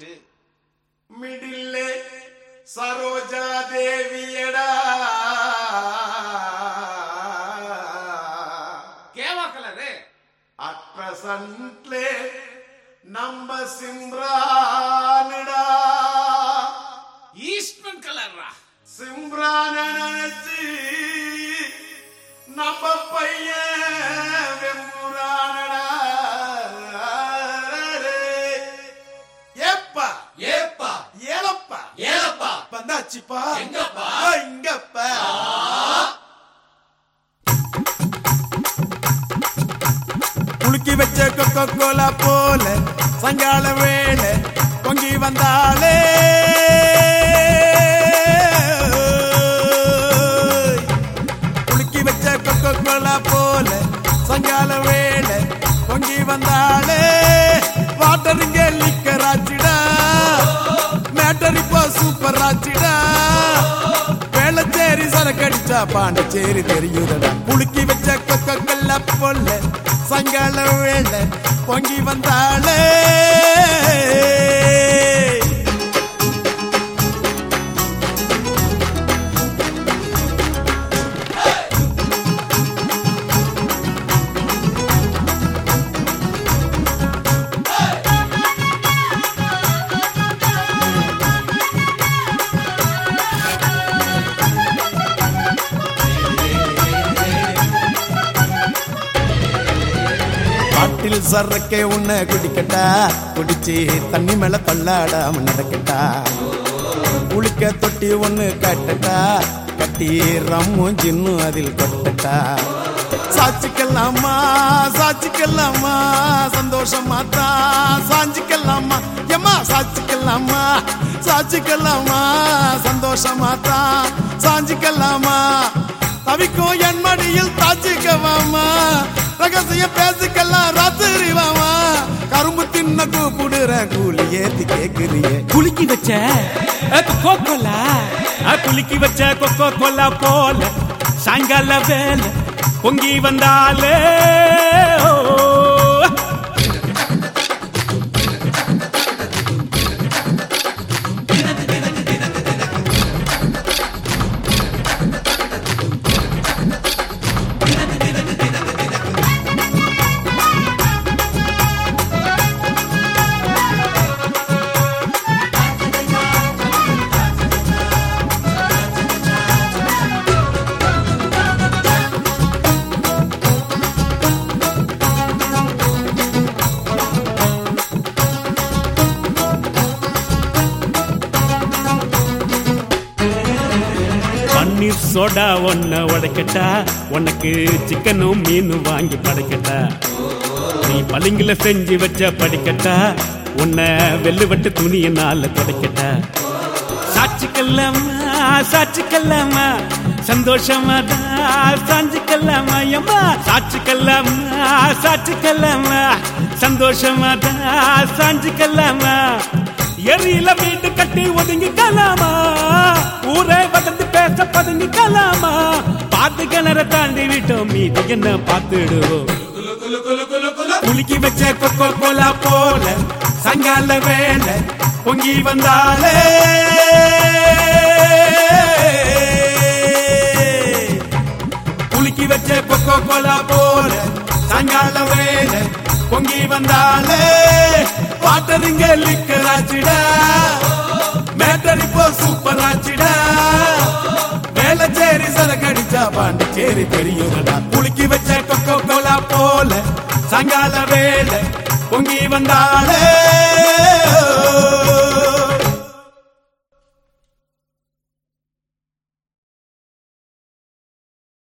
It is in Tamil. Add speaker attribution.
Speaker 1: போட்டு. மிடில்லே சரோஜா தேவியடா. கேவா கலரு அட் பிரசன்ட்லே நம்ம சிம்ரானடா.
Speaker 2: ஈஸ்ட்மன் கலர்ரா?
Speaker 1: சிம்ரான நினைச்சு நம்ம பையன் வந்தாச்சுப்பா
Speaker 2: எங்கப்பா?
Speaker 1: இங்கப்பா. குலுக்கி வச்ச கொக்கோ கோலா போல சங்கால வேளை பொங்கி வந்தாளே குலுக்கி வச்ச கொக்கோ கோலா போல சங்கால வேளை பொங்கி வந்தாளே வாட்டருங்க லிக்கர் ஆச்சுடா. மேட்டர் இப்போ சூப்பர் ஆச்சுடா. வச்சா பாண்டிச்சேரி தெரியுதடா. குலுக்கி வச்ச கொக்கல்ல பொல்ல சங்கால வேளை பொங்கி வந்தாளே. காட்டில் சரக்கே உன்னை குடிக்கட்டா? குடிச்சு தண்ணி மேல தள்ளாடாம நடக்கட்டா? குளிக்க தொட்டி ஒண்ணு கட்டட்டா? கட்டி ரம்மும் ஜின்னும் அதில் கொட்டட்டா? சாச்சிக்கலாமா சாச்சிக்கலாமா சந்தோஷமா தான் சாஞ்சிக்கலாமா? எம்மா சாச்சிக்கலாமா சாச்சிக்கலாமா சந்தோஷமா தான் சாஞ்சிக்கலாமா? தவிக்கும் என் மடியில் தாச்சிக்கவாமா ரகசிய பேசிக்கலாம் ராத்திரி வாமா. கரும்பு தின்ன கூப்பிடுற கூலி ஏத்தி கேக்குறியே.
Speaker 3: குலுக்கி வச்ச கொக்கோ கோலா குலுக்கி வச்ச கொக்கோ கோலா போல சாயங்கால வேலை பொங்கி வந்தாலே சோடா ஒன்ன உடைக்கட்டா. உனக்கு சிக்கனும் மீனும் வாங்கி படைக்கட்டா. நீ பளிங்குல செஞ்சு வச்ச படிக்கட்டா. உன்னை வெள்ளுவட்டு துணியினால துடைக்கட்டா. சாட்சிக்கல்லாமா சாட்சிக்கல்லாமா? சந்தோஷமா தான் சாஞ்சிக்கல்லாமா? எம்மா? சாட்சிக்கல்லாமா சாட்சிக்கல்லாமா? சந்தோஷமா தான் சாஞ்சிக்கல்லாமா? எரியில வீட்டு கட்டி ஒதுங்கிக்கலாமா? பதுங்கிக்கலாமா பார்த்து கிணற தாண்டி விட்டோம் மீது என்ன பார்த்துடுவோம்.
Speaker 1: குலுக்கி வச்ச கொக்கோ கோலா போல சங்கால வேலை பொங்கி வந்தாலே. குலுக்கி வச்ச கொக்கோ கோலா போல சங்கால வேலை பொங்கி வந்தாலே. வாட்டருங்க லிக்கர் ஆச்சுடா மேட்டர் இப்போ சூப்பர் வேளச்சேரி சரக்கடிச்சா பாண்டிச்சேரி தெரியுதடா. குலுக்கி வச்ச கொக்கோ கோலா போல சங்கால வேலை பொங்கி வந்தாலே.